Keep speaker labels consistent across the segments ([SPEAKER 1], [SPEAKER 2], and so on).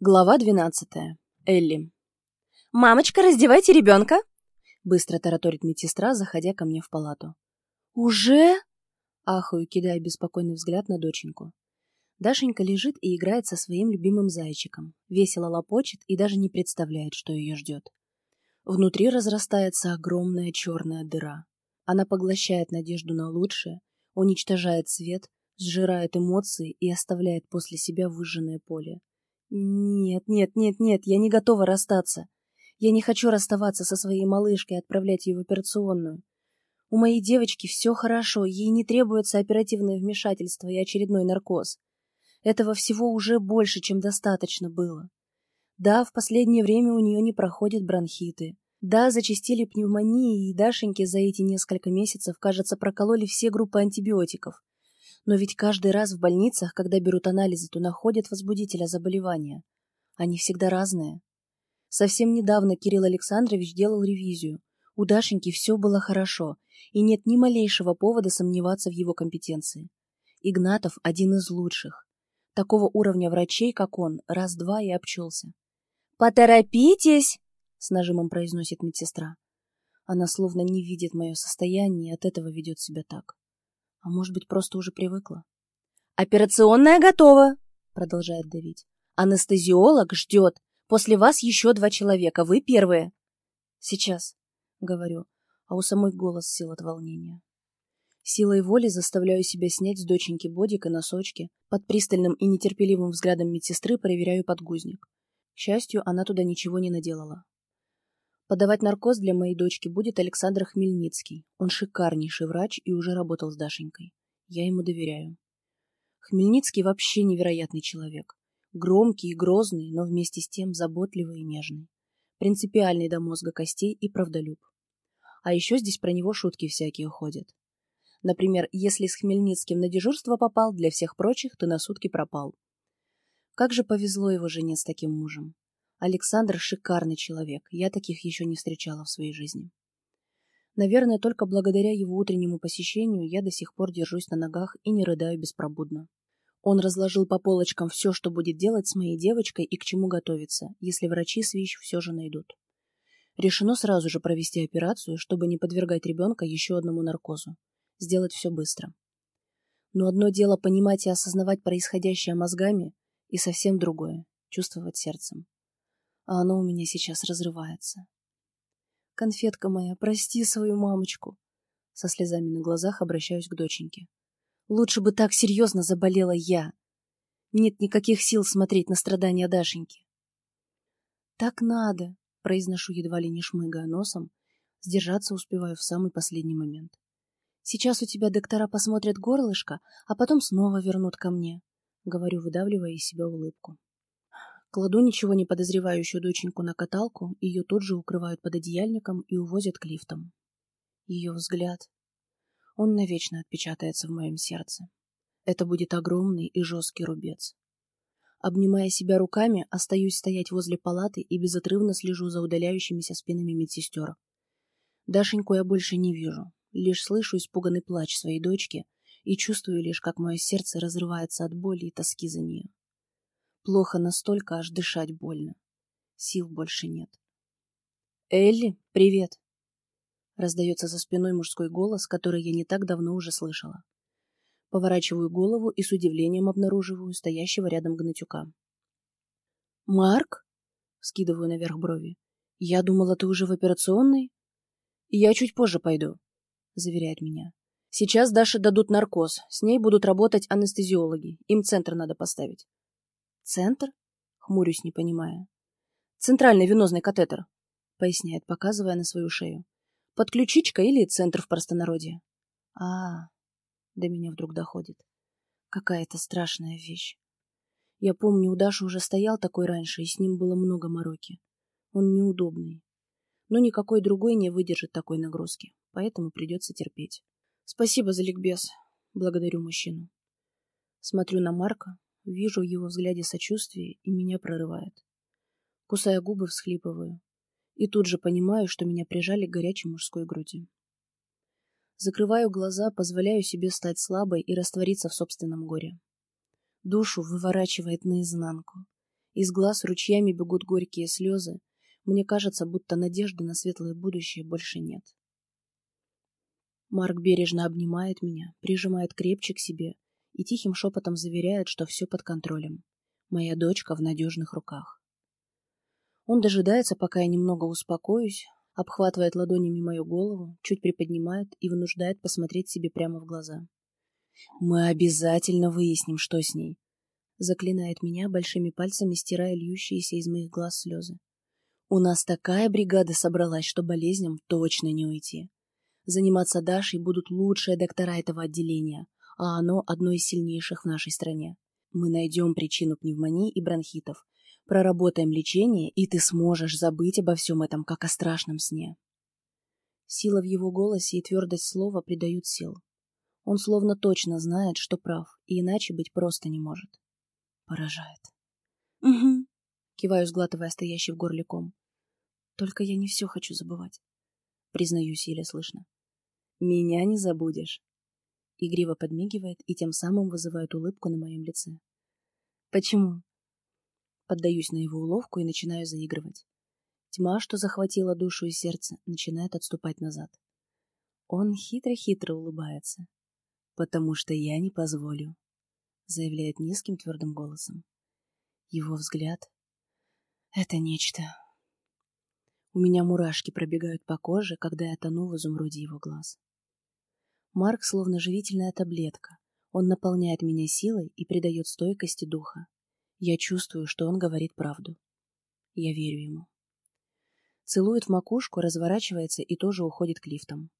[SPEAKER 1] Глава двенадцатая. Элли.
[SPEAKER 2] «Мамочка, раздевайте ребенка!»
[SPEAKER 1] Быстро тараторит медсестра, заходя ко мне в палату.
[SPEAKER 2] «Уже?»
[SPEAKER 1] Ахаю, кидая беспокойный взгляд на доченьку. Дашенька лежит и играет со своим любимым зайчиком, весело лопочет и даже не представляет, что ее ждет. Внутри разрастается огромная черная дыра. Она поглощает надежду на лучшее, уничтожает свет, сжирает эмоции и оставляет после себя выжженное поле. Нет, нет, нет, нет, я не готова расстаться. Я не хочу расставаться со своей малышкой и отправлять ее в операционную. У моей девочки все хорошо, ей не требуется оперативное вмешательство и очередной наркоз. Этого всего уже больше, чем достаточно было. Да, в последнее время у нее не проходят бронхиты. Да, зачастили пневмонии, и Дашеньке за эти несколько месяцев, кажется, прокололи все группы антибиотиков. Но ведь каждый раз в больницах, когда берут анализы, то находят возбудителя заболевания. Они всегда разные. Совсем недавно Кирилл Александрович делал ревизию. У Дашеньки все было хорошо, и нет ни малейшего повода сомневаться в его компетенции. Игнатов один из лучших. Такого уровня врачей, как он, раз-два и обчелся.
[SPEAKER 2] «Поторопитесь!» — с нажимом произносит медсестра.
[SPEAKER 1] Она словно не видит мое состояние и от этого ведет себя так. А может быть, просто уже привыкла?
[SPEAKER 2] «Операционная готова!» — продолжает давить. «Анестезиолог ждет. После вас еще два человека. Вы первые».
[SPEAKER 1] «Сейчас», — говорю, а у самой голос сил от волнения. Силой воли заставляю себя снять с доченьки бодик и носочки. Под пристальным и нетерпеливым взглядом медсестры проверяю подгузник. К счастью, она туда ничего не наделала. Подавать наркоз для моей дочки будет Александр Хмельницкий. Он шикарнейший врач и уже работал с Дашенькой. Я ему доверяю. Хмельницкий вообще невероятный человек. Громкий и грозный, но вместе с тем заботливый и нежный. Принципиальный до мозга костей и правдолюб. А еще здесь про него шутки всякие ходят. Например, если с Хмельницким на дежурство попал, для всех прочих ты на сутки пропал. Как же повезло его жене с таким мужем. Александр шикарный человек, я таких еще не встречала в своей жизни. Наверное, только благодаря его утреннему посещению я до сих пор держусь на ногах и не рыдаю беспробудно. Он разложил по полочкам все, что будет делать с моей девочкой и к чему готовиться, если врачи СВИЧ все же найдут. Решено сразу же провести операцию, чтобы не подвергать ребенка еще одному наркозу. Сделать все быстро. Но одно дело понимать и осознавать происходящее мозгами, и совсем другое — чувствовать сердцем а оно у меня сейчас разрывается. Конфетка моя, прости свою мамочку. Со слезами на глазах обращаюсь к доченьке. Лучше бы так серьезно заболела я. Нет никаких сил смотреть на страдания Дашеньки. Так надо, произношу едва ли не шмыгая носом, сдержаться успеваю в самый последний момент. Сейчас у тебя доктора посмотрят горлышко, а потом снова вернут ко мне, говорю, выдавливая из себя улыбку. Кладу ничего не подозревающую доченьку на каталку, ее тут же укрывают под одеяльником и увозят к лифтам. Ее взгляд. Он навечно отпечатается в моем сердце. Это будет огромный и жесткий рубец. Обнимая себя руками, остаюсь стоять возле палаты и безотрывно слежу за удаляющимися спинами медсестер. Дашеньку я больше не вижу, лишь слышу испуганный плач своей дочки и чувствую лишь, как мое сердце разрывается от боли и тоски за нее. Плохо настолько, аж дышать больно. Сил больше нет. «Элли, привет!» Раздается за спиной мужской голос, который я не так давно уже слышала. Поворачиваю голову и с удивлением обнаруживаю стоящего рядом гнатюка. «Марк?» — скидываю наверх брови. «Я думала, ты уже в операционной?» «Я чуть позже пойду», — заверяет меня. «Сейчас Даше дадут наркоз. С ней будут работать анестезиологи. Им центр надо поставить. Центр? Хмурюсь, не понимая. Центральный венозный катетер, поясняет, показывая на свою шею. Подключичка или центр в простонародье. А, -а, а, до меня вдруг доходит. Какая-то страшная вещь. Я помню, у Даши уже стоял такой раньше, и с ним было много мороки. Он неудобный. Но никакой другой не выдержит такой нагрузки, поэтому придется терпеть. Спасибо за ликбез. Благодарю мужчину. Смотрю на Марка, Вижу в его взгляде сочувствие, и меня прорывает. Кусая губы, всхлипываю. И тут же понимаю, что меня прижали к горячей мужской груди. Закрываю глаза, позволяю себе стать слабой и раствориться в собственном горе. Душу выворачивает наизнанку. Из глаз ручьями бегут горькие слезы. Мне кажется, будто надежды на светлое будущее больше нет. Марк бережно обнимает меня, прижимает крепче к себе и тихим шепотом заверяет, что все под контролем. Моя дочка в надежных руках. Он дожидается, пока я немного успокоюсь, обхватывает ладонями мою голову, чуть приподнимает и вынуждает посмотреть себе прямо в глаза. «Мы обязательно выясним, что с ней», — заклинает меня, большими пальцами стирая льющиеся из моих глаз слезы. «У нас такая бригада собралась, что болезням точно не уйти. Заниматься Дашей будут лучшие доктора этого отделения, а оно одно из сильнейших в нашей стране. Мы найдем причину пневмонии и бронхитов, проработаем лечение, и ты сможешь забыть обо всем этом, как о страшном сне. Сила в его голосе и твердость слова придают сил. Он словно точно знает, что прав, и иначе быть просто не может. Поражает. «Угу», — киваю, сглатывая стоящий в горле ком. «Только я не все хочу забывать», — признаюсь еле слышно. Меня не забудешь. Игриво подмигивает и тем самым вызывает улыбку на моем лице. Почему? Поддаюсь на его уловку и начинаю заигрывать. Тьма, что захватила душу и сердце, начинает отступать назад. Он хитро-хитро улыбается. «Потому что я не позволю», — заявляет низким твердым голосом. Его взгляд — это нечто. У меня мурашки пробегают по коже, когда я тону в изумруде его глаз. Марк словно живительная таблетка. Он наполняет меня силой и придает стойкости духа. Я чувствую, что он говорит правду. Я верю ему. Целует в макушку, разворачивается и тоже уходит к лифтам.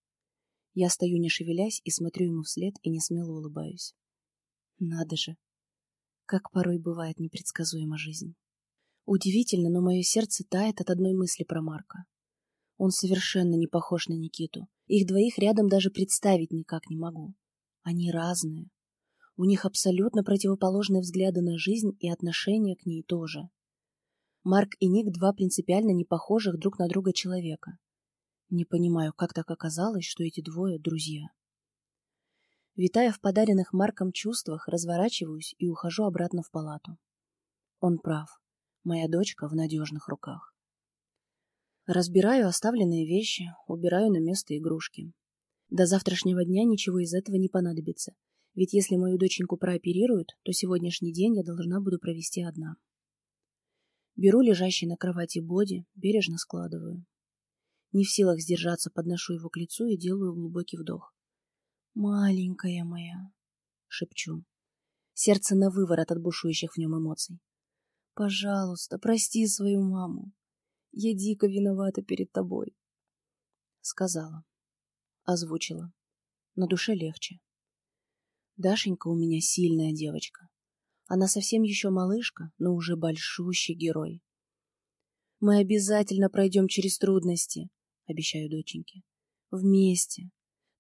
[SPEAKER 1] Я стою не шевелясь и смотрю ему вслед и не смело улыбаюсь. Надо же, как порой бывает непредсказуема жизнь. Удивительно, но мое сердце тает от одной мысли про Марка. Он совершенно не похож на Никиту. Их двоих рядом даже представить никак не могу. Они разные. У них абсолютно противоположные взгляды на жизнь и отношения к ней тоже. Марк и Ник – два принципиально не похожих друг на друга человека. Не понимаю, как так оказалось, что эти двое – друзья. Витая в подаренных Марком чувствах, разворачиваюсь и ухожу обратно в палату. Он прав. Моя дочка в надежных руках. Разбираю оставленные вещи, убираю на место игрушки. До завтрашнего дня ничего из этого не понадобится, ведь если мою доченьку прооперируют, то сегодняшний день я должна буду провести одна. Беру лежащий на кровати боди, бережно складываю. Не в силах сдержаться, подношу его к лицу и делаю глубокий вдох. «Маленькая моя», — шепчу. Сердце на выворот от бушующих в нем эмоций. «Пожалуйста, прости свою маму. Я дико виновата перед тобой. Сказала. Озвучила. На душе легче. Дашенька у меня сильная девочка. Она совсем еще малышка, но уже большущий герой. Мы обязательно пройдем через трудности, обещаю доченьке. Вместе.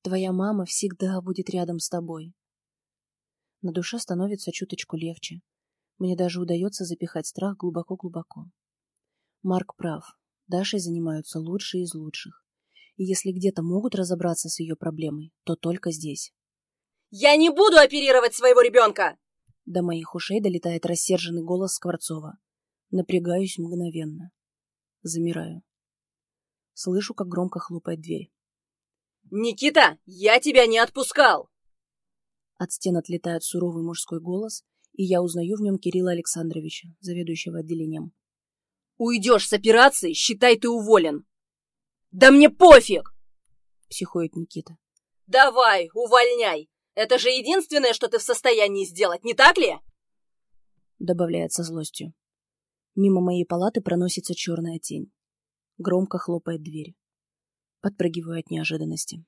[SPEAKER 1] Твоя мама всегда будет рядом с тобой. На душе становится чуточку легче. Мне даже удается запихать страх глубоко-глубоко. Марк прав. Дашей занимаются лучшие из лучших. И если где-то могут разобраться с ее проблемой, то только здесь.
[SPEAKER 2] «Я не буду оперировать своего ребенка!»
[SPEAKER 1] До моих ушей долетает рассерженный голос Скворцова. Напрягаюсь мгновенно. Замираю. Слышу, как громко хлопает дверь.
[SPEAKER 2] «Никита, я тебя не отпускал!»
[SPEAKER 1] От стен отлетает суровый мужской голос, и я узнаю в нем Кирилла Александровича, заведующего отделением.
[SPEAKER 2] Уйдешь с операции, считай, ты уволен. Да мне пофиг!
[SPEAKER 1] Психует Никита.
[SPEAKER 2] Давай, увольняй. Это же единственное, что ты в состоянии сделать, не так ли?
[SPEAKER 1] Добавляет со злостью. Мимо моей палаты проносится черная тень. Громко хлопает дверь. Подпрыгиваю от неожиданности.